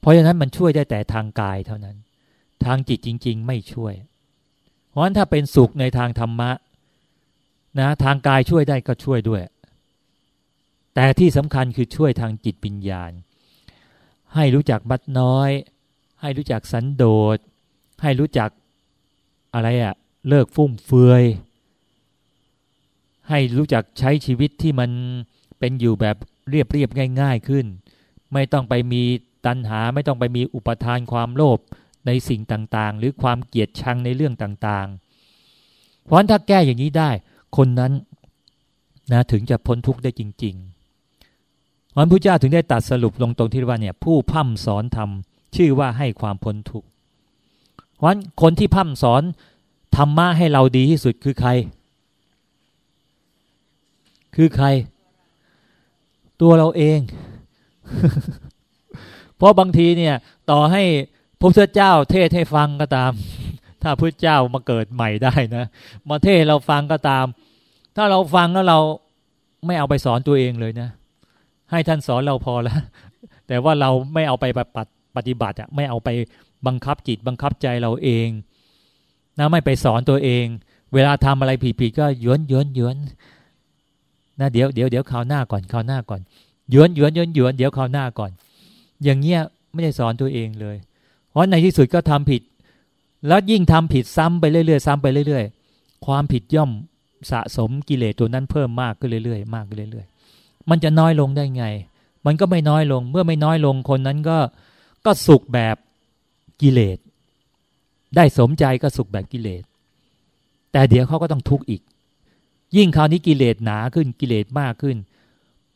เพราะฉะนั้นมันช่วยได้แต่ทางกายเท่านั้น ทางจิตจริง ๆ ไม่ช่วย เพราะฉะนั้นถ้าเป็นสุขในทางธรรมะนะทางกายช่วยได้ก็ช่วยด้วย แต่ที่สำคัญคือช่วยทางจิตปัญญาณ ให้รู้จักบัดน้อย ให้รู้จักสันโดษ ให้รู้จักอะไรอะเลิกฟุ่มเฟือย ให้รู้จักใช้ชีวิตที่มันเป็นอยู่แบบเรียบเรียบง่าย ๆขึ้น ไม่ต้องไปมี ตัณหาไม่ต้องไปมีอุปทานความโลภในสิ่งต่างๆ หรือความเกลียดชังในเรื่องต่างๆ เพราะฉะนั้นถ้าแก้อย่างนี้ได้ คนนั้นนะถึงจะพ้นทุกข์ได้จริงๆเพราะพระเจ้าถึงได้ตัดสรุปลงตรงที่ว่าเนี่ยผู้พั่มสอนธรรมชื่อว่าให้ความพ้นทุกข์เพราะฉะนั้นคนที่พั่มสอนธรรมะให้เราดีที่สุดคือใคร คือใคร ตัวเราเอง เพราะบางทีเนี่ยต่อให้พระพุทธเจ้าเทศให้ฟังก็ตาม ถ้าพระเจ้ามาเกิดใหม่ได้นะ มาเทศเราฟังก็ตาม ถ้าเราฟังแล้วเราไม่เอาไปสอนตัวเองเลยนะ ให้ท่านสอนเราพอแล้ว แต่ว่าเราไม่เอาไปปฏิบัติอะไม่เอาไปบังคับจิตบังคับใจเราเองนะไม่ไปสอนตัวเอง เวลาทำอะไรผิดๆก็ย้อนย้อนย้อนนะเดี๋ยวเดี๋ยวเดี๋ยวคราวหน้าก่อนคราวหน้าก่อนย้อนย้อนย้อนย้อนเดี๋ยวคราวหน้าก่อน อย่างเงี้ยไม่ได้สอนตัวเองเลย เพราะในที่สุดก็ทำผิด แล้วยิ่งทำผิดซ้ำไปเรื่อยๆซ้ำไปเรื่อย ๆ ความผิดย่อมสะสมกิเลสตัวนั้นเพิ่มมากขึ้นเรื่อยๆ มากขึ้นเรื่อย ๆ มันจะน้อยลงได้ไง มันก็ไม่น้อยลง เมื่อไม่น้อยลงคนนั้นก็ก็สุขแบบกิเลส ได้สมใจก็สุขแบบกิเลส แต่เดี๋ยวเขาก็ต้องทุกข์อีก ยิ่งคราวนี้กิเลสหนาขึ้นกิเลสมากขึ้น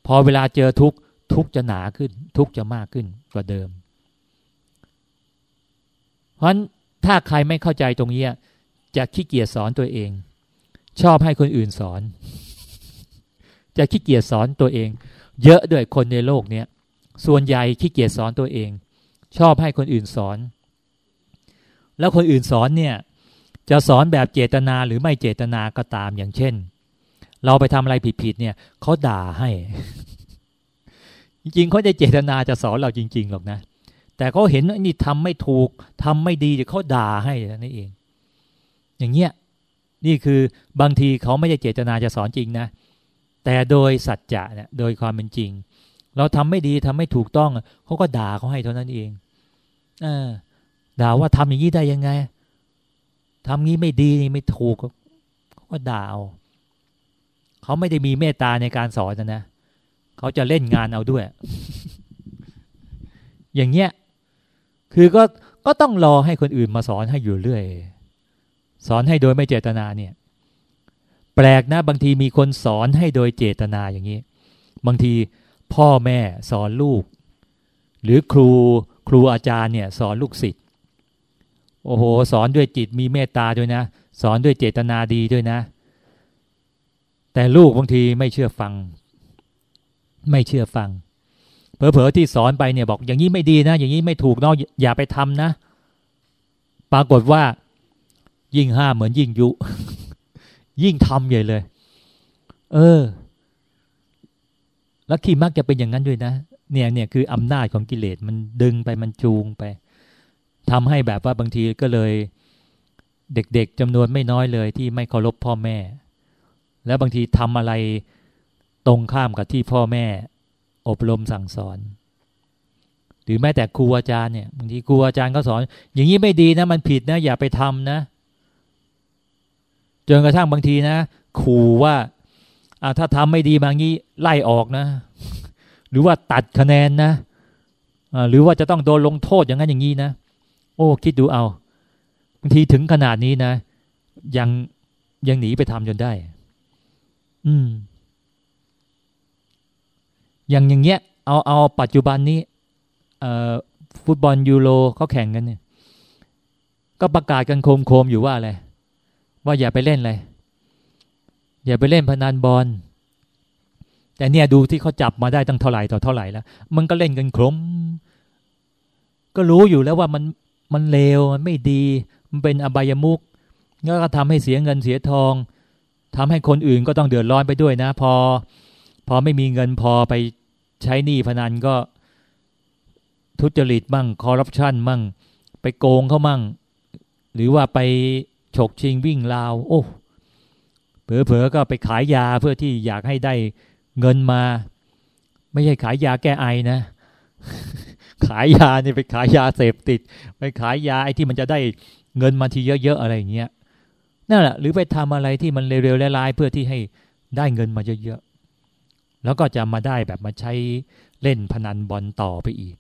พอเวลาเจอทุกข์ ทุกจะหนาขึ้น ทุกจะมากขึ้นกว่าเดิม เพราะฉะนั้นถ้าใครไม่เข้าใจตรงนี้จะขี้เกียจสอนตัวเอง ชอบให้คนอื่นสอน จะขี้เกียจสอนตัวเอง เยอะด้วยคนในโลกเนี้ยส่วนใหญ่ขี้เกียจสอนตัวเอง ชอบให้คนอื่นสอน แล้วคนอื่นสอนเนี่ยจะสอนแบบเจตนาหรือไม่เจตนาก็ตามอย่างเช่น เราไปทำอะไรผิดๆเนี่ยเขาด่าให้ จริงๆเขาจะเจตนาจะสอนเราจริง ๆ หรอกนะ แต่เขาเห็นนี่ทำไม่ถูกทำไม่ดีเดี๋ยวเขาด่าให้นั่นเอง อย่างเงี้ยนี่คือบางทีเขาไม่ได้เจตนาจะสอนจริงนะ แต่โดยสัจจะเนี่ยโดยความเป็นจริง เราทำไม่ดีทำไม่ถูกต้องเขาก็ด่าเขาให้เท่านั้นเองอด่าว่าทำอย่างนี้ได้ยังไงทำงี้ไม่ดีนี่ไม่ถูกเขาก็ด่าเอาเขาไม่ได้มีเมตตาในการสอนนะนะ เขาจะเล่นงานเอาด้วย อย่างเงี้ย คือก็ก็ต้องรอให้คนอื่นมาสอนให้อยู่เรื่อย สอนให้โดยไม่เจตนาเนี่ย แปลกนะ บางทีมีคนสอนให้โดยเจตนาอย่างนี้ บางทีพ่อแม่สอนลูก หรือครูครูอาจารย์เนี่ย สอนลูกศิษย์โอ้โห สอนด้วยจิตมีเมตตาด้วยนะ สอนด้วยเจตนาดีด้วยนะ แต่ลูกบางทีไม่เชื่อฟัง ไม่เชื่อฟังเผลอๆที่สอนไปเนี่ยบอก อย่างนี้ไม่ดีนะ อย่างนี้ไม่ถูกเนาะอย่าไปทำนะ ปรากฏว่า ยิ่งห้าเหมือนยิ่งยุ ยิ่งทำใหญ่เลย เออ แล้วขี้มักจะเป็นอย่างนั้นด้วยนะเนี่ยเนี่ยคืออำนาจของกิเลสมันดึงไปมันจูงไปทำให้แบบว่าบางทีก็เลย เด็กๆจำนวนไม่น้อยเลย ที่ไม่เคารพพ่อแม่ แล้วบางทีทำอะไร ตรงข้ามกับที่พ่อแม่ อบรมสั่งสอน หรือแม้แต่ครูอาจารย์เนี่ยบางทีครูอาจารย์ก็สอน อย่างนี้ไม่ดีนะ มันผิดนะ อย่าไปทำนะจนกระทั่งบางทีนะขู่ว่าถ้าทำไม่ดีบางนี้ไล่ออกนะ หรือว่าตัดคะแนนนะหรือว่าจะต้องโดนลงโทษอย่างนั้นอย่างนี้นะ โอ้ คิดดูเอาบางทีถึงขนาดนี้นะ ยังยังหนีไปทำจนได้ อืม อย่างอย่างเงี้ยเอาเอาปัจจุบันนี้ฟุตบอลยูโรเขาแข่งกันเนี่ย ก็ประกาศกันโคมโคมอยู่ว่าอะไรว่าอย่าไปเล่นเลยอย่าไปเล่นพนันบอลแต่เนี่ยดูที่เขาจับมาได้ตั้งเท่าไหร่ต่อเท่าไหร่แล้ว มันก็เล่นกันครมก็รู้อยู่แล้วว่ามันมันเลวมันไม่ดี มันเป็นอบายมุกแล้วก็ทำให้เสียเงินเสียทองทำให้คนอื่นก็ต้องเดือดร้อนไปด้วยนะ พอ พอไม่มีเงินพอไปใช้หนี้พนันก็ทุจริตมั่งคอร์รัปชันมั่ง ไปโกงเขามั่ง หรือว่าไปฉกชิงวิ่งราว โอ้เผลอๆก็ไปขายยาเพื่อที่อยากให้ได้เงินมา ไม่ใช่ขายยาแก้ไอนะ ขายยาเนี่ยไปขายยาเสพติด ไปขายยาไอ้ที่มันจะได้เงินมาทีเยอะๆอะไรอย่างเงี้ยนั่นแหละหรือไปทำอะไรที่มันเร็วๆร้ายๆเพื่อที่ให้ได้เงินมาเยอะๆ แล้วก็จะมาได้แบบมาใช้เล่นพนันบอลต่อไปอีก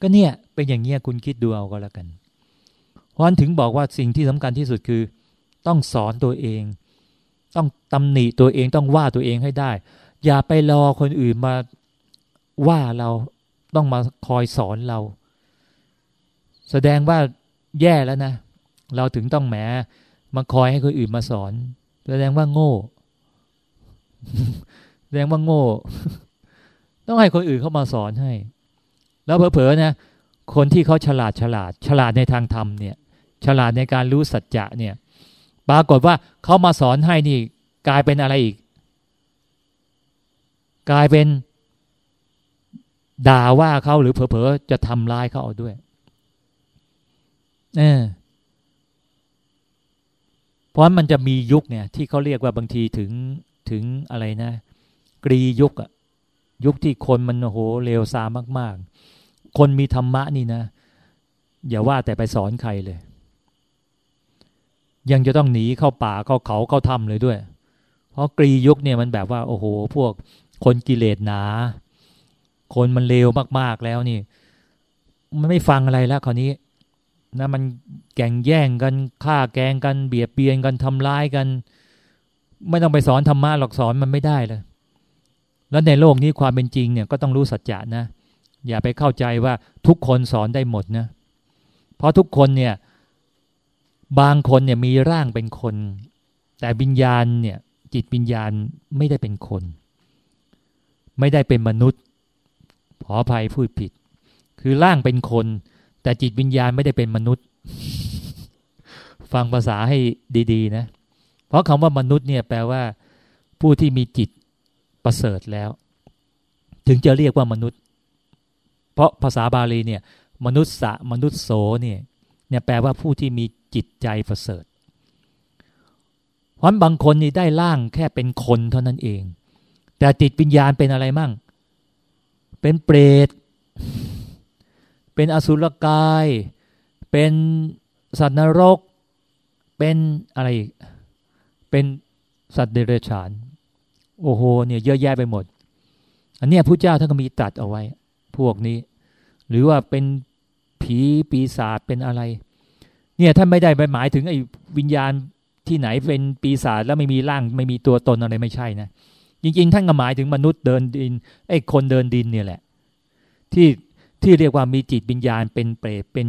ก็เนี่ยเป็นอย่างเงี้ยคุณคิดดูเอาก็แล้วกันเพราะฉะนั้นถึงบอกว่าสิ่งที่สำคัญที่สุดคือ ต้องสอนตัวเอง ต้องตำหนิตัวเองต้องว่าตัวเองให้ได้ อย่าไปรอคนอื่นมาว่าเราต้องมาคอยสอนเรา แสดงว่าแย่แล้วนะ เราถึงต้องแหมมาคอยให้คนอื่นมาสอน แสดงว่าโง่ แสดงว่าโง่ ต้องให้คนอื่นเข้ามาสอนให้ แล้วเผลอๆนะคนที่เขาฉลาดฉลาด ฉลาดในทางธรรมเนี่ย ฉลาดในการรู้สัจจะเนี่ย ปรากฏว่าเขามาสอนให้นี่กลายเป็นอะไรอีก กลายเป็นด่าว่าเขาหรือเผลอๆจะทำร้ายเขาเอาด้วยเออเพราะมันจะมียุคเนี่ย ที่เขาเรียกว่าบางทีถึงถึงอะไรนะ กรียุคอะยุคที่คนมันโหเลวซามาก ๆ คนมีธรรมะนี่นะ อย่าว่าแต่ไปสอนใครเลย ยังจะต้องหนีเข้าป่าเข้าเขาเข้าถ้ำเลยด้วย เพราะกรียุคเนี่ยมันแบบว่า โอ้โห พวกคนกิเลสหนา คนมันเลวมาก ๆ แล้วนี่ มันไม่ฟังอะไรแล้วคราวนี้นะมันแก่งแย่งกันฆ่าแกงกันเบียดเบียนกันทำร้ายกัน ไม่ต้องไปสอนธรรมะหรอกสอนมันไม่ได้เลย แล้วในโลกนี้ความเป็นจริงเนี่ยก็ต้องรู้สัจจะนะ อย่าไปเข้าใจว่าทุกคนสอนได้หมดนะ เพราะทุกคนเนี่ย บางคนเนี่ยมีร่างเป็นคน แต่วิญญาณเนี่ย จิตวิญญาณไม่ได้เป็นคน ไม่ได้เป็นมนุษย์ขออภัยพูดผิด คือร่างเป็นคน แต่จิตวิญญาณไม่ได้เป็นมนุษย์ ฟังภาษาให้ดี ๆ นะ เพราะคำว่ามนุษย์เนี่ยแปลว่า ผู้ที่มีจิต ประเสริฐแล้ว ถึงจะเรียกว่ามนุษย์ เพราะภาษาบาลีเนี่ย มนุษย์สะมนุษย์โสเนี่ยเนี่ยแปลว่าผู้ที่มีจิตใจประเสริฐเพราะบางคนนี่ได้ร่างแค่เป็นคนเท่านั้นเอง แต่จิตวิญญาณเป็นอะไรมั่ง เป็นเปรต เป็นอสุรกาย เป็นสัตว์นรก เป็นอะไร เป็นสัตว์เดรัจฉาน โอ้โหเนี่ยเยอะแยะไปหมด อันนี้พระเจ้าท่านก็มีตัดเอาไว้ พวกนี้ หรือว่าเป็นผีปีศาจเป็นอะไร เนี่ยท่านไม่ได้ไปหมายถึงไอ้วิญญาณที่ไหนเป็นปีศาจแล้วไม่มีร่างไม่มีตัวตนอะไรไม่ใช่นะจริง ๆ ท่านก็หมายถึงมนุษย์เดินดินไอ้คนเดินดินเนี่ยแหละ ที่ที่เรียกว่ามีจิตวิญญาณเป็นเปรตเป็น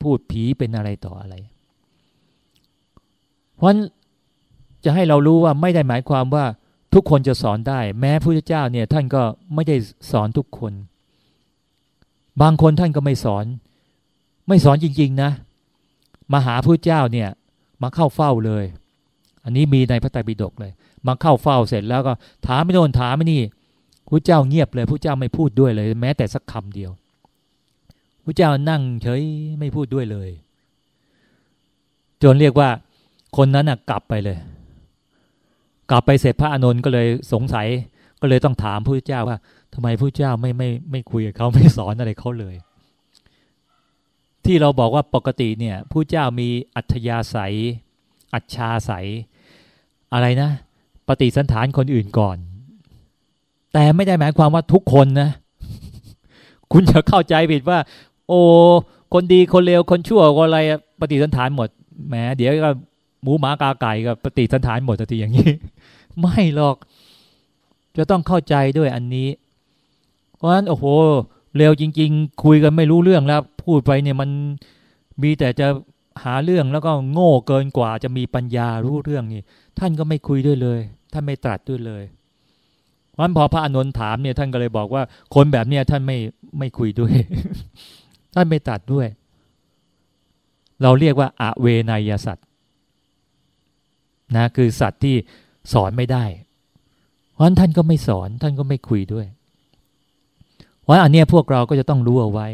พูดผีเป็นอะไรต่ออะไร เพราะจะให้เรารู้ว่าไม่ได้หมายความว่า ทุกคนจะสอนได้ แม้พระเจ้าเนี่ยท่านก็ไม่ได้สอนทุกคน บางคนท่านก็ไม่สอน ไม่สอนจริง ๆ นะมาหาพระเจ้าเนี่ยมาเข้าเฝ้าเลย อันนี้มีในพระไตรปิฎกเลย มาเข้าเฝ้าเสร็จแล้วก็ถามไม่โดนถามไม่นี่พระเจ้าเงียบเลยพระเจ้าไม่พูดด้วยเลย แม้แต่สักคำเดียวพระเจ้านั่งเฉยไม่พูดด้วยเลย จนเรียกว่าคนนั้นกลับไปเลย กลับไปเสร็จพระอานนท์ก็เลยสงสัย ก็เลยต้องถามพระเจ้าว่าทำไมพระเจ้าไม่ไม่ไม่คุยกับเขาไม่สอนอะไรเขาเลย ที่เราบอกว่าปกติเนี่ยผู้เจ้ามีอัธยาศัย อัจฉาศัย อะไรนะ ปฏิสันฐานคนอื่นก่อน แต่ไม่ได้หมายความว่าทุกคนนะ คุณจะเข้าใจผิดว่า โอ้คนดีคนเลวคนชั่วอะไรปฏิสันฐานหมดแหมเดี๋ยวก็หมูหมากาไก่ก็ปฏิสันฐานหมดทีอย่างนี้ ไม่หรอก จะต้องเข้าใจด้วยอันนี้ เพราะฉะนั้นโอ้โหเร็วจริง ๆ คุยกันไม่รู้เรื่องแล้ว พูดไปเนี่ยมันมีแต่จะหาเรื่องแล้วก็โง่เกินกว่าจะมีปัญญารู้เรื่องนี่ท่านก็ไม่คุยด้วยเลย ท่านไม่ตรัสด้วยเลยวันพอพระอนุนถามเนี่ยท่านก็เลยบอกว่า คนแบบเนี้ยท่านไม่ไม่คุยด้วย ท่านไม่ตัดด้วย เราเรียกว่าอเวนยสัตว์นะคือสัตว์ที่ สอนไม่ได้ เพราะนั้นท่านก็ไม่สอนท่านก็ไม่คุยด้วยว่าอันเนี้ยพวกเราก็จะต้องรู้เอาไว้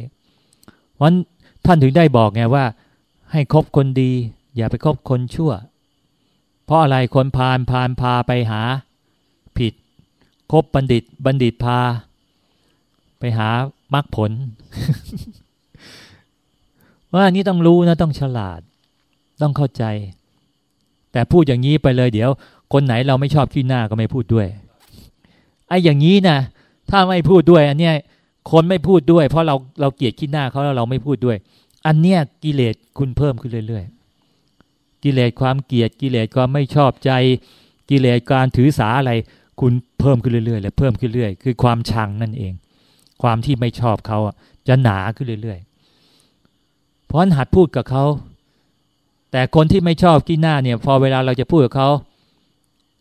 วันท่านถึงได้บอกไงว่า ให้คบคนดี อย่าไปคบคนชั่ว เพราะอะไรคนพาลพาลพาไปหา ผิด คบบัณฑิต บัณฑิตพา ไปหามรรคผล ว่าอันนี้ต้องรู้นะต้องฉลาด ต้องเข้าใจ แต่พูดอย่างนี้ไปเลยเดี๋ยว คนไหนเราไม่ชอบขี้หน้าก็ไม่พูดด้วยไอ้อย่างนี้นะถ้าไม่พูดด้วยอันเนี้ยคนไม่พูดด้วย เพราะเราเราเกลียดขี้หน้าเขาแล้วเราไม่พูดด้วย อันเนี้ยกิเลสคุณเพิ่มขึ้นเรื่อย ๆ กิเลสความเกลียดกิเลสความไม่ชอบใจ กิเลสการถือสาอะไร คุณเพิ่มขึ้นเรื่อยๆเลยเพิ่มขึ้นเรื่อยคือความชังนั่นเอง ความที่ไม่ชอบเขาจะหนาขึ้นเรื่อยๆเพราะหัดพูดกับเขาแต่คนที่ไม่ชอบขี้หน้าเนี่ย พอเวลาเราจะพูดกับเขา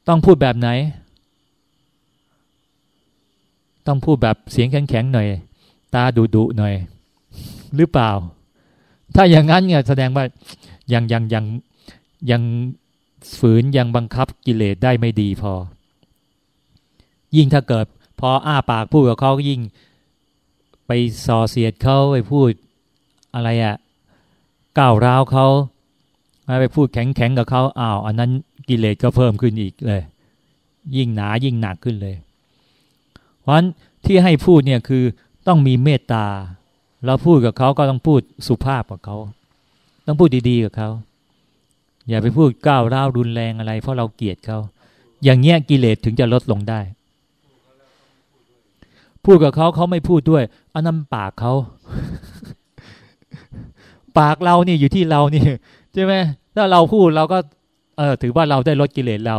ต้องพูดแบบไหน ต้องพูดแบบเสียงแข็งๆหน่อย ตาดุดุหน่อย หรือเปล่า ถ้าอย่างนั้นเนี่ยแสดงว่ายังยังยังยังฝืนยังบังคับกิเลสได้ไม่ดีพอ ยิ่งถ้าเกิด พออ้าปากพูดกับเขาก็ยิ่ง ไปส่อเสียดเขาไปพูดอะไรอะ่ะก้าวร้าวเขาไปพูดแข็งแข็งกับเขาอ้าว อันนั้น กิเลสก็เพิ่มขึ้นอีกเลย ยิ่งหนายิ่งหนักขึ้นเลย เพราะฉะนั้นที่ให้พูดเนี่ยคือต้องมีเมตตา เราพูดกับเขาก็ต้องพูดสุภาพกับเขา ต้องพูดดีๆกับเขา อย่าไปพูดก้าวร้าวรุนแรงอะไร เพราะเราเกลียดเขา อย่างเงี้ยกิเลสถึงจะลดลงได้ พูดกับเขาเขาไม่พูดด้วยอันนั้นปากเขา ปากเรานี่อยู่ที่เรานี่ใช่ไหมถ้าเราพูดเราก็ ออถือว่าเราได้ลดกิเลสเรา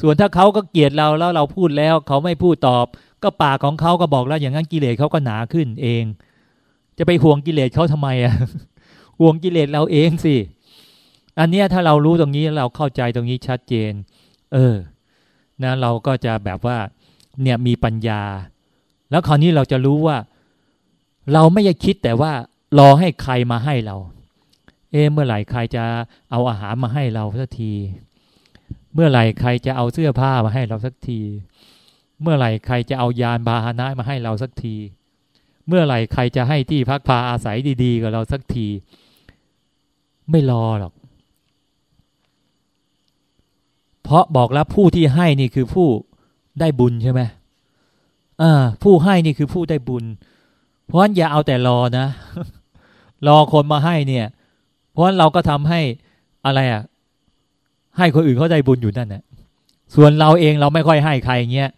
ส่วนถ้าเขาก็เกลียดเราแล้วเราพูดแล้ว เขาไม่พูดตอบ ก็ปากของเขาก็บอกแล้วอย่างนั้นกิเลสเขาก็หนาขึ้นเอง จะไปห่วงกิเลสเขาทำไมอะห่วงกิเลสเราเองสิอันเนี้ยถ้าเรารู้ตรงนี้เราเข้าใจตรงนี้ชัดเจน เออ นะเราก็จะแบบว่า เนี่ยมีปัญญา แล้วคราวนี้เราจะรู้ว่า เราไม่ได้คิดแต่ว่ารอให้ใครมาให้เรา เอเมื่อไหร่ใครจะเอาอาหารมาให้เราสักที เมื่อไหร่ใครจะเอาเสื้อผ้ามาให้เราสักที เมื่อไหร่ใครจะเอายานบาหนะมาให้เราสักที เมื่อไหร่ใครจะให้ที่พักพาอาศัยดีๆกับเราสักที ไม่รอหรอก เพราะบอกแล้วผู้ที่ให้นี่คือผู้ได้บุญใช่ไหมอ่าผู้ให้นี่คือผู้ได้บุญ เพราะฉะนั้นอย่าเอาแต่รอนะ รอคนมาให้เนี่ย ราะเราก็ทำให้อะไรอะ ให้คนอื่นเขาได้บุญอยู่นั่นแหละส่วนเราเองเราไม่ค่อยให้ใครเงี้ย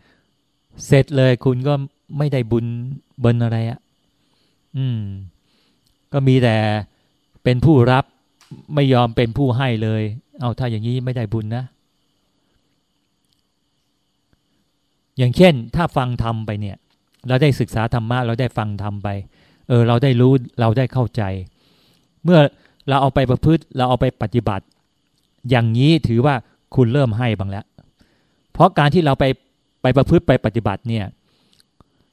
เสร็จเลยคุณก็ไม่ได้บุญบนอะไรอะ่ะ อืม ก็มีแต่เป็นผู้รับไม่ยอมเป็นผู้ให้เลย เอาถ้าอย่างนี้ไม่ได้บุญนะ อย่างเช่น ถ้าฟังธรรมไปเนี่ย เราได้ศึกษาธรรมะเราได้ฟังธรรมไป เออ เราได้รู้เราได้เข้าใจ เมื่อ เราเอาไปประพฤติเราเอาไปปฏิบัติ อย่างนี้ถือว่าคุณเริ่มให้บางแล้ว เพราะการที่เราไปไปประพฤติไปปฏิบัติเนี่ย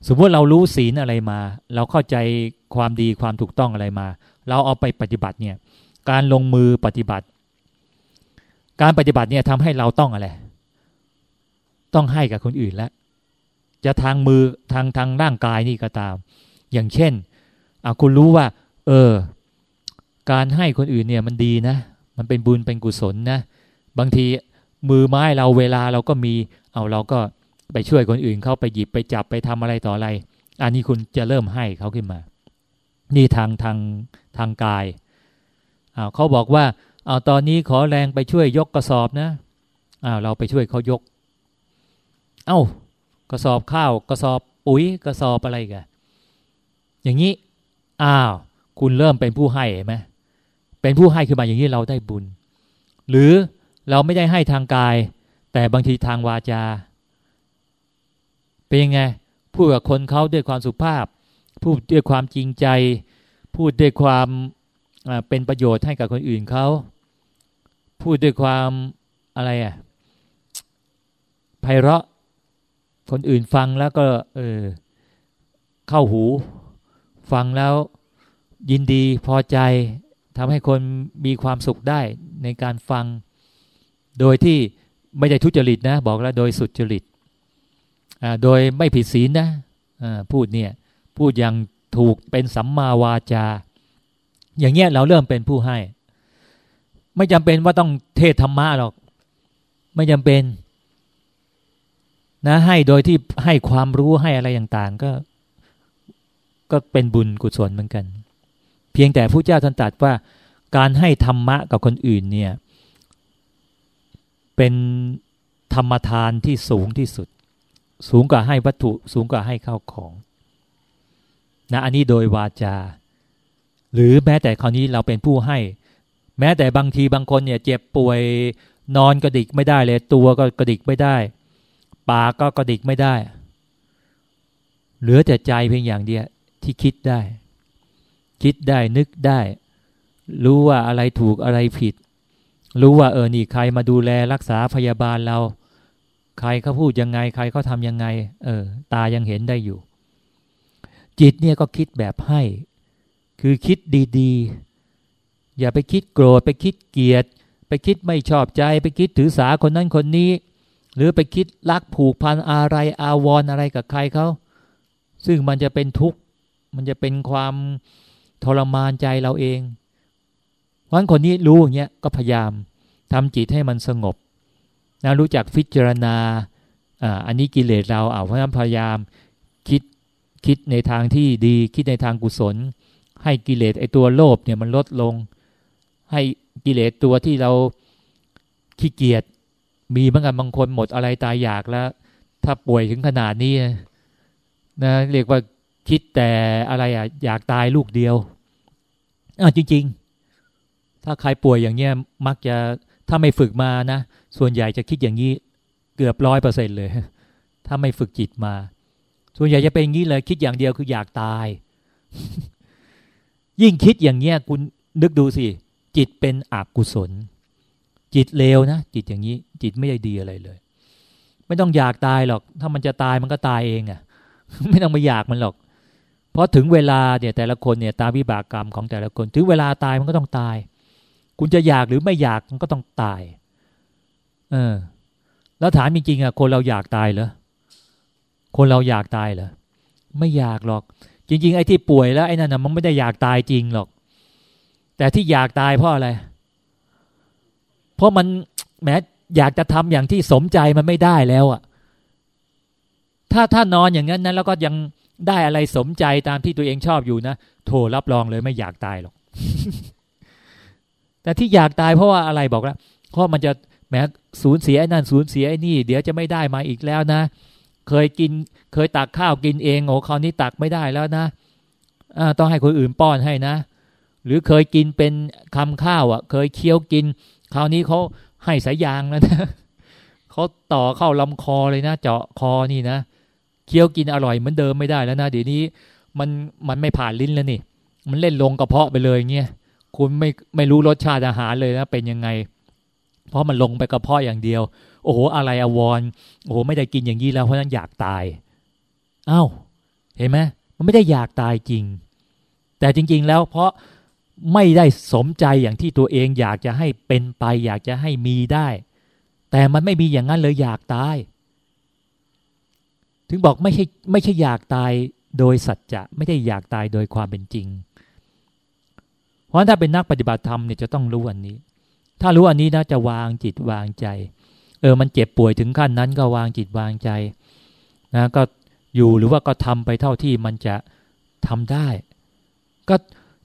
สมมติเรารู้ศีลอะไรมา เราเข้าใจความดีความถูกต้องอะไรมา เราเอาไปปฏิบัติเนี่ย การลงมือปฏิบัติ การปฏิบัติเนี่ยทำให้เราต้องอะไร ต้องให้กับคนอื่นแล้วจะทางมือทางทางร่างกายนี่ก็ตาม อย่างเช่นคุณรู้ว่า เออ การให้คนอื่นเนี่ยมันดีนะ มันเป็นบุญเป็นกุศลนะ บางทีมือไม้เราเวลาเราก็มี เอาเราก็ไปช่วยคนอื่นเขาไปหยิบไปจับไปทำอะไรต่ออะไร อันนี้คุณจะเริ่มให้เขาขึ้นมา นี่ทางทางทางกายอาเขาบอกว่า เอาตอนนี้ขอแรงไปช่วยยกกระสอบนะอ้าวเราไปช่วยเขายก เอา้ากระสอบข้าวกระสอบปุ๋ยกระสอบอะไรกันอย่างนี้ อ้าว คุณเริ่มเป็นผู้ให้ไหม เป็นผู้ให้คือมาอย่างนี้เราได้บุญ หรือเราไม่ได้ให้ทางกาย แต่บางทีทางวาจา เป็นยังไงพูดกับคนเขาด้วยความสุภาพ พูดด้วยความจริงใจ พูดด้วยความเป็นประโยชน์ให้กับคนอื่นเขาพูดด้วยความอะไรอะไพเราะคนอื่นฟังแล้วก็เออเข้าหู ฟังแล้วยินดีพอใจ ทำให้คนมีความสุขได้ในการฟัง โดยที่ไม่ได้ทุจริตนะ บอกแล้วโดยสุจริตโดยไม่ผิดศีลนะพูดเนี่ยพูดอย่างถูกเป็นสัมมาวาจา อย่างเงี้ยเราเริ่มเป็นผู้ให้ ไม่จำเป็นว่าต้องเทศธรรมะหรอก ไม่จำเป็น นะให้โดยที่ให้ความรู้ให้อะไรต่างๆ ก็ ก็เป็นบุญกุศลเหมือนกัน พียงแต่ผู้เจ้าท่านตรัสว่าการให้ธรรมะกับคนอื่นเนี่ยเป็นธรรมทานที่สูงที่สุด สูงกว่าให้วัตถุสูงกว่าให้ข้าวของนะอันนี้โดยวาจา หรือแม้แต่คราวนี้เราเป็นผู้ให้ แม้แต่บางทีบางคนเนี่ยเจ็บป่วยนอนกระดิกไม่ได้เลย ตัวก็กระดิกไม่ได้ปากก็กระดิกไม่ได้ เหลือแต่ใจเพียงอย่างเดียวที่คิดได้ คิดได้นึกได้ รู้ว่าอะไรถูกอะไรผิด รู้ว่าเออนี่ใครมาดูแลรักษาพยาบาลเรา ใครเขาพูดยังไง ใครเขาทำยังไง เออ ตายังเห็นได้อยู่ จิตเนี่ยก็คิดแบบให้ คือคิดดีๆ อย่าไปคิดโกรธไปคิดเกลียด ไปคิดไม่ชอบใจ ไปคิดถือสาคนนั้นคนนี้ หรือไปคิดรักผูกพันอะไรอาวรออะไรกับใครเขาซึ่งมันจะเป็นทุกข์มันจะเป็นความ ทรมานใจเราเองเพราะคนนี้รู้อย่างเงี้ยก็พยายามทำจิตให้มันสงบนะรู้จักพิจารณาอ่าอันนี้กิเลสเราเอาเพราะฉะนั้นพยายามคิดคิดในทางที่ดีคิดในทางกุศล ให้กิเลสไอตัวโลภเนี่ยมันลดลง ให้กิเลสตัวที่เราขี้เกียจมีบางกันบางคนหมดอะไรตายอยากแล้ว ถ้าป่วยถึงขนาดนี้นะเรียกว่า คิดแต่อะไรอะอยากตายลูกเดียวอะจริง ๆ ถ้าใครป่วยอย่างเงี้ยมักจะถ้าไม่ฝึกมานะ ส่วนใหญ่จะคิดอย่างนี้เกือบร้อยเปอร์เซ็นเลย ถ้าไม่ฝึกจิตมา ส่วนใหญ่จะเป็นอย่างนี้เลย คิดอย่างเดียวคืออยากตาย ยิ่งคิดอย่างเงี้ยคุณนึกดูสิ จิตเป็นอกุศล จิตเลวนะ จิตอย่างนี้ จิตไม่ได้ดีอะไรเลย ไม่ต้องอยากตายหรอก ถ้ามันจะตายมันก็ตายเองอะ่ะ ไม่ต้องไปอยากมันหรอก เพราะถึงเวลาเนี่ยแต่ละคนเนี่ยตามวิบากกรรมของแต่ละคน ถึงเวลาตายมันก็ต้องตาย คุณจะอยากหรือไม่อยากมันก็ต้องตาย เออ แล้วถามจริงๆอะคนเราอยากตายเหรอคนเราอยากตายเหรอไม่อยากหรอก จริง ๆ ไอ้ที่ป่วยแล้วไอ้นั่นนะมันไม่ได้อยากตายจริงหรอก แต่ที่อยากตายเพราะอะไร เพราะมันแม้อยากจะทำอย่างที่สมใจมันไม่ได้แล้วอะ ถ้าถ้านอนอย่างนั้นนั้นแล้วก็ยัง ได้อะไรสมใจตามที่ตัวเองชอบอยู่นะโทรรับรองเลยไม่อยากตายหรอก แต่ที่อยากตายเพราะว่าอะไรบอกแล้วเพราะมันจะแม้สูญเสียไอ้นั่นสูญเสียไอ้นี่ เดี๋ยวจะไม่ได้มาอีกแล้วนะ เคยกิน เคยตักข้าวกินเองโอ้คราวนี้ตักไม่ได้แล้วนะต้องให้คนอื่นป้อนให้นะ หรือเคยกินเป็นคำข้าวอะ เคยเคี้ยวกิน คราวนี้เขาให้สายยางแล้วนะเขาต่อเข้าลำคอเลยนะ เจาะคอนี่นะ เคี้ยวกินอร่อยเหมือนเดิมไม่ได้แล้วนะเดี๋ยวนี้มันมันไม่ผ่านลิ้นแล้วนี่ มันเล่นลงกระเพาะไปเลยเงี้ยคุณไม่ไม่รู้รสชาติอาหารเลยนะเป็นยังไง เพราะมันลงไปกระเพาะอย่างเดียว โอ้โหอะไรอววรโอ้โหไม่ได้กินอย่างนี้แล้วเพราะนั้นอยากตายอา้าวเห็นไหมมันไม่ได้อยากตายจริง แต่จริง ๆ แล้วเพราะไม่ได้สมใจอย่างที่ตัวเองอยากจะให้เป็นไป อยากจะให้มีได้ แต่มันไม่มีอย่างนั้นเลยอยากตาย ถึงบอกไม่ใช่ไม่ใช่อยากตายโดยสัจจะไม่ได้อยากตายโดยความเป็นจริง เพราะถ้าเป็นนักปฏิบัติธรรมเนี่ยจะต้องรู้อันนี้ ถ้ารู้อันนี้นะจะวางจิตวางใจ เออมันเจ็บป่วยถึงขั้นนั้นก็วางจิตวางใจนะก็อยู่หรือว่าก็ทำไปเท่าที่มันจะทำได้ ก็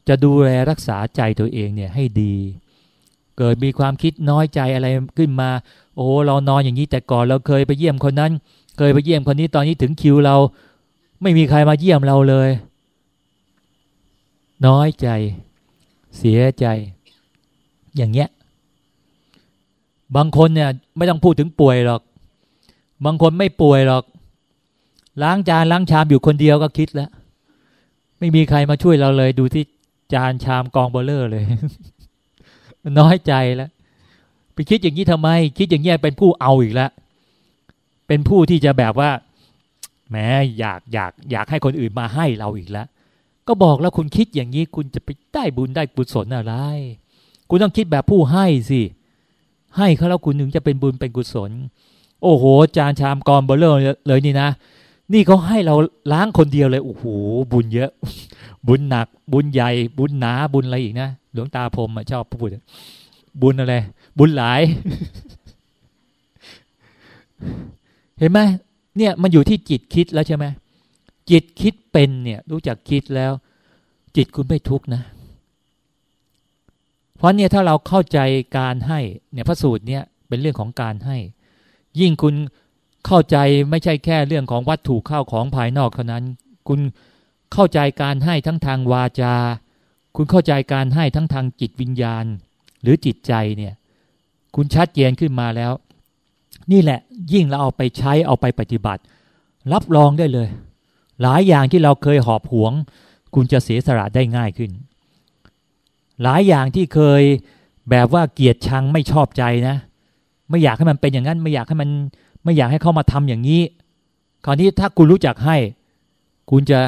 จะดูแลรักษาใจตัวเองเนี่ยให้ดี เกิดมีความคิดน้อยใจอะไรขึ้นมา โอ้เรานอนอย่างนี้แต่ก่อนเราเคยไปเยี่ยมคนนั้น เคยไปเยี่ยมคนนี้ตอนนี้ถึงคิวเรา ไม่มีใครมาเยี่ยมเราเลย น้อยใจ เสียใจ อย่างเงี้ย บางคนเนี่ย ไม่ต้องพูดถึงป่วยหรอก บางคนไม่ป่วยหรอก ล้างจานล้างชามอยู่คนเดียวก็คิดแล้ว ไม่มีใครมาช่วยเราเลย ดูที่จานชามกองเบลเลอร์เลย น้อยใจแล้วไปคิดอย่างนี้ทำไม คิดอย่างนี้เป็นผู้เอาอีกแล้ว เป็นผู้ที่จะแบบว่าแหมอยากอยากอยากให้คนอื่นมาให้เราอีกแล้ว ก็บอกแล้วคุณคิดอย่างนี้คุณจะไปได้บุญได้กุศลอะไร คุณต้องคิดแบบผู้ให้สิ ให้เขาแล้วคุณถึงจะเป็นบุญเป็นกุศล โอ้โห จานชามกรเบลเลอร์เลยนี่นะ นี่เขาให้เราล้างคนเดียวเลยโอ้โหบุญเยอะ บุญหนัก บุญใหญ่ บุญหนาบุญอะไรอีกนะหลวงตาพรมชอบพูดบุญอะไร บุญหลาย ห็นไหมเนี่ยมันอยู่ที่จิตคิดแล้วใช่ไหมจิตคิดเป็นเนี่ย รู้จักคิดแล้ว จิตคุณไม่ทุกข์นะ เพราะเนี่ยถ้าเราเข้าใจการให้เนี่ยพระสูตรเนี่ยเป็นเรื่องของการให้ ยิ่งคุณเข้าใจไม่ใช่แค่เรื่องของวัตถุข้าวของภายนอกเท่านั้น คุณเข้าใจการให้ทั้งทางวาจา คุณเข้าใจการให้ทั้งทางจิตวิญญาณ หรือจิตใจเนี่ย คุณชัดเจนขึ้นมาแล้ว นี่แหละยิ่งเราเอาไปใช้เอาไปปฏิบัติ รับรองได้เลย หลายอย่างที่เราเคยหอบหวง คุณจะเสียสละได้ง่ายขึ้น หลายอย่างที่เคยแบบว่าเกียดชังไม่ชอบใจนะ ไม่อยากให้มันเป็นอย่างนั้น ไม่อยากให้มันไม่อยากให้เข้ามาทำอย่างนี้ คราวนี้ถ้าคุณรู้จักให้ คุณจะ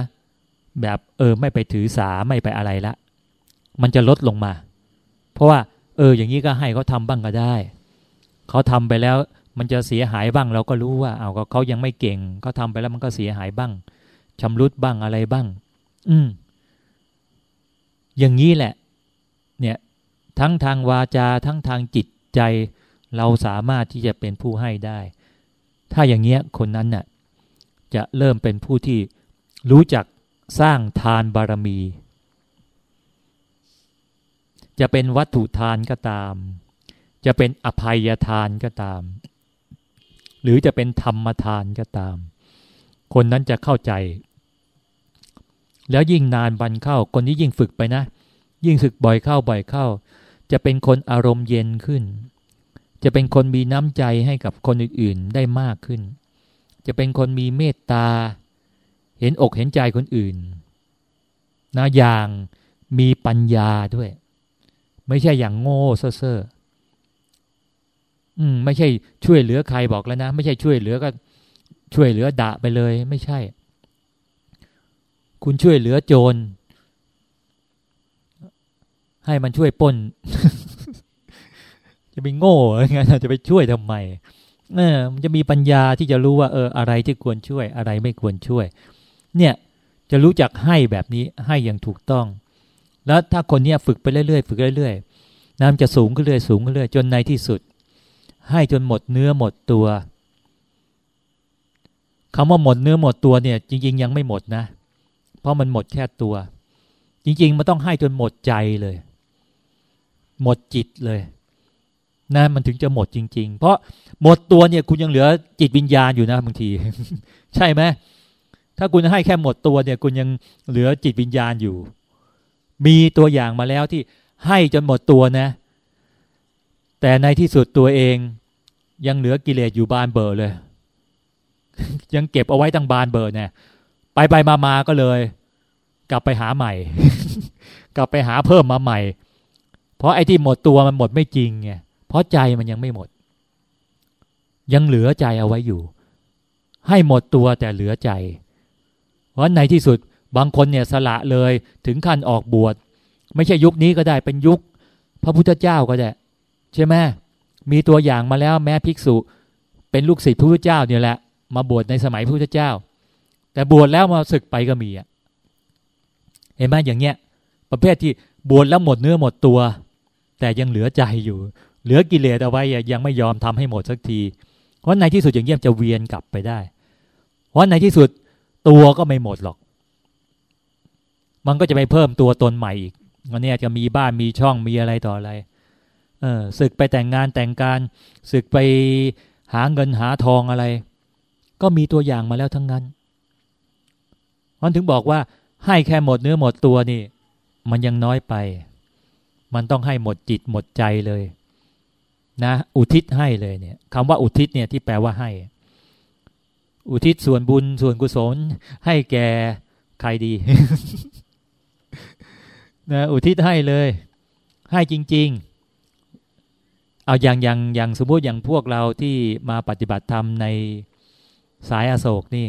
แบบเออไม่ไปถือสาไม่ไปอะไรละ มันจะลดลงมา เพราะว่า เออ อย่างนี้ก็ให้เขาทาบ้างก็ได้เขาทำไปแล้ว มันจะเสียหายบ้างเราก็รู้ว่าเอาก็เขายังไม่เก่งเขาทาไปแล้วมันก็เสียหายบ้างชำรุดบ้างอะไรบ้าง อืม อย่างนี้แหละ เนี่ย ทั้งทางวาจา ทั้งทางจิตใจ เราสามารถที่จะเป็นผู้ให้ได้ ถ้าอย่างเงี้ยคนนั้นน่ะ จะเริ่มเป็นผู้ที่รู้จักสร้างทานบารมี จะเป็นวัตถุทานก็ตาม จะเป็นอภัยทานก็ตาม หรือจะเป็นธรรมทานก็ตาม คนนั้นจะเข้าใจ แล้วยิ่งนานวันเข้า คนที่ยิ่งฝึกไปนะ ยิ่งฝึกบ่อยเข้าบ่อยเข้า จะเป็นคนอารมณ์เย็นขึ้น จะเป็นคนมีน้ำใจให้กับคนอื่นๆได้มากขึ้น จะเป็นคนมีเมตตา เห็นอกเห็นใจคนอื่นนะอย่างมีปัญญาด้วย ไม่ใช่อย่างโง่เซ่อ อืม ไม่ใช่ช่วยเหลือใครบอกแล้วนะ ไม่ใช่ช่วยเหลือก็ ช่วยเหลือด่าไปเลย ไม่ใช่ คุณช่วยเหลือโจร ให้มันช่วยป้น จะไปโง่ไงจะไปช่วยทำไมเออมันจะมีปัญญาที่จะรู้ว่า เออ อะไรที่ควรช่วย อะไรไม่ควรช่วย เนี่ย จะรู้จักให้แบบนี้ให้อย่างถูกต้อง แล้วถ้าคนเนี้ยฝึกไปเรื่อยๆฝึกเรื่อยๆน้ำจะสูงขึ้นเรื่อยสูงขึ้นเรื่อยจนในที่สุด ให้จนหมดเนื้อหมดตัวคำว่าหมดเนื้อหมดตัวเนี่ย จริง ๆ ยังไม่หมดนะ เพราะมันหมดแค่ตัว จริง ๆ มันต้องให้จนหมดใจเลย หมดจิตเลยนะมันถึงจะหมดจริง ๆ เพราะหมดตัวเนี่ย คุณยังเหลือจิตวิญญาณอยู่นะบางที ใช่ไหมถ้าคุณให้แค่หมดตัวเนี่ย คุณยังเหลือจิตวิญญาณอยู่ มีตัวอย่างมาแล้วที่ให้จนหมดตัวนะ แต่ในที่สุดตัวเองยังเหลือกิเลสอยู่บานเบอร์เลย ยังเก็บเอาไว้ตั้งบานเบอร์เนี่ย ไปไปมามาก็เลย กลับไปหาใหม่ กลับไปหาเพิ่มมาใหม่ เพราะไอ้ที่หมดตัวมันหมดไม่จริงไงเพราะใจมันยังไม่หมด ยังเหลือใจเอาไว้อยู่ ให้หมดตัวแต่เหลือใจ เพราะในที่สุดบางคนเนี่ยสละเลยถึงขั้นออกบวชไม่ใช่ยุคนี้ก็ได้เป็นยุค พระพุทธเจ้าก็ได้ ใช่ไหมมีตัวอย่างมาแล้วแม้ภิกษุ เป็นลูกศิษย์พระพุทธเจ้าเนี่ยแหละ มาบวชในสมัยพระพุทธเจ้า แต่บวชแล้วมาศึกไปก็มีอะเห็นไหมอย่างเงี้ย ประเภทที่บวชแล้วหมดเนื้อหมดตัว แต่ยังเหลือใจอยู่ เหลือกิเลสเอาไว้ยังไม่ยอมทำให้หมดสักที เพราะในที่สุดอย่างเยี่ยมจะเวียนกลับไปได้ เพราะในที่สุดตัวก็ไม่หมดหรอก มันก็จะไปเพิ่มตัวตนใหม่อีกวันนี้จะมีบ้านมีช่องมีอะไรต่ออะไร เออศึกไปแต่งงานแต่งการศึกไปหาเงินหาทองอะไร ก็มีตัวอย่างมาแล้วทั้งนั้นมันถึงบอกว่าให้แค่หมดเนื้อหมดตัวนี่ มันยังน้อยไป มันต้องให้หมดจิตหมดใจเลย นะ อุทิศให้เลยเนี่ยคำว่าอุทิศเนี่ยที่แปลว่าให้ อุทิศส่วนบุญส่วนกุศล ให้แก่ใครดีนะอุทิศให้เลย ให้จริง ๆ เอาอย่างอย่างอย่างสมมติอย่างพวกเราที่มาปฏิบัติธรรมในสายอโศกนี่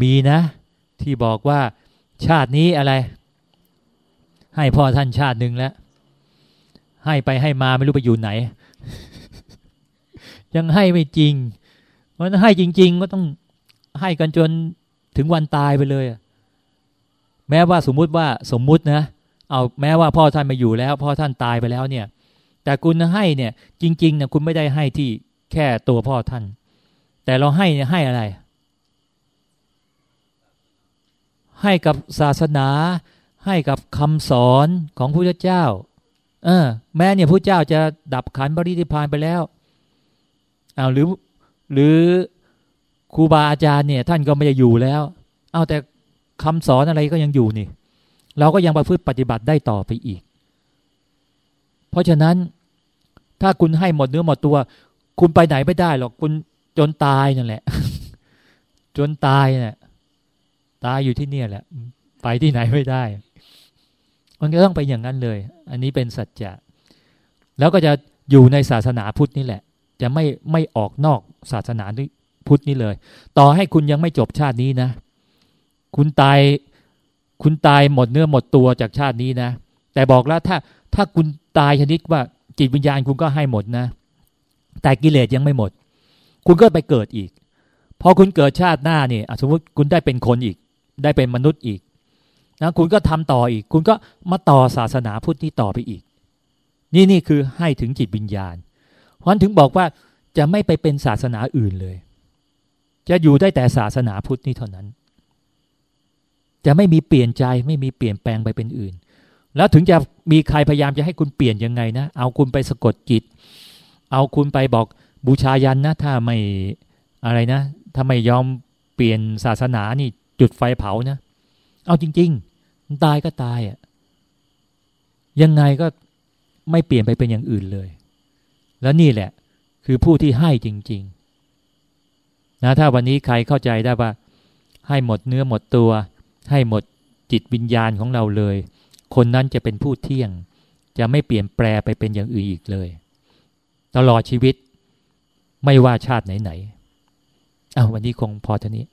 มีนะ ที่บอกว่าชาตินี้อะไร ให้พ่อท่านชาติหนึ่งแล้ว ให้ไปให้มาไม่รู้ไปอยู่ไหน ยังให้ไม่จริงเพราะให้จริง ๆ ก็ต้องให้กันจนถึงวันตายไปเลยแม้ว่าสมมุติว่าสมมุตินะ เอาแม้ว่าพ่อท่านมาอยู่แล้ว พ่อท่านตายไปแล้วเนี่ย แต่คุณให้เนี่ย จริงๆเนี่ยคุณไม่ได้ให้ที่แค่ตัวพ่อท่าน แต่เราให้เนี่ยให้อะไร ให้กับศาสนา ให้กับคำสอนของพระเจ้า เออ แม้เนี่ยพระเจ้าจะดับขันบริธิพานไปแล้วเอาหรือหรือครูบาอาจารย์เนี่ย ท่านก็ไม่ได้อยู่แล้ว เอาแต่คำสอนอะไรก็ยังอยู่นี่ เราก็ยังประพฤติปฏิบัติได้ต่อไปอีก เพราะฉะนั้น ถ้าคุณให้หมดเนื้อหมดตัว คุณไปไหนไม่ได้หรอกคุณจนตายนั่นแหละ จนตายเนี่ยตายอยู่ที่เนี่ยแหละ ไปที่ไหนไม่ได้ มันก็ต้องไปอย่างนั้นเลย อันนี้เป็นสัจจะ แล้วก็จะอยู่ในศาสนาพุทธนี่แหละ จะไม่ไม่ออกนอกศาสนาพุทธนี่เลย ต่อให้คุณยังไม่จบชาตินี้นะ คุณตายคุณตายหมดเนื้อหมดตัวจากชาตินี้นะ แต่บอกแล้วถ้าถ้าคุณตายชนิดว่า จิตวิญญาณคุณก็ให้หมดนะ แต่กิเลสยังไม่หมด คุณก็ไปเกิดอีก พอคุณเกิดชาติหน้านี่สมมติคุณได้เป็นคนอีก ได้เป็นมนุษย์อีกนะคุณก็ทำต่ออีก คุณก็มาต่อศาสนาพุทธนี้ต่อไปอีก นี่นี่คือให้ถึงจิตวิญญาณ เพราะถึงบอกว่าจะไม่ไปเป็นศาสนาอื่นเลย จะอยู่ได้แต่ศาสนาพุทธนี้เท่านั้น จะไม่มีเปลี่ยนใจไม่มีเปลี่ยนแปลงไปเป็นอื่น แล้วถึงจะมีใครพยายามจะให้คุณเปลี่ยนยังไงนะ เอาคุณไปสะกดจิต เอาคุณไปบอกบูชายันนะ ถ้าไม่อะไรนะ ถ้าไม่ยอมเปลี่ยนศาสนานี่ จุดไฟเผานะ เอาจริง ๆ ตายก็ตายอะ่ะ ยังไงก็ไม่เปลี่ยนไปเป็นอย่างอื่นเลย แล้วนี่แหละ คือผู้ที่ให้จริง ๆ นะ ถ้าวันนี้ใครเข้าใจได้ว่า ให้หมดเนื้อหมดตัว ให้หมดจิตวิญญาณของเราเลย คนนั้นจะเป็นผู้เที่ยง จะไม่เปลี่ยนแปลไปเป็นอย่างอื่นอีกเลย ตลอดชีวิตไม่ว่าชาติไหนๆอ้าววันนี้คงพอเท่านี้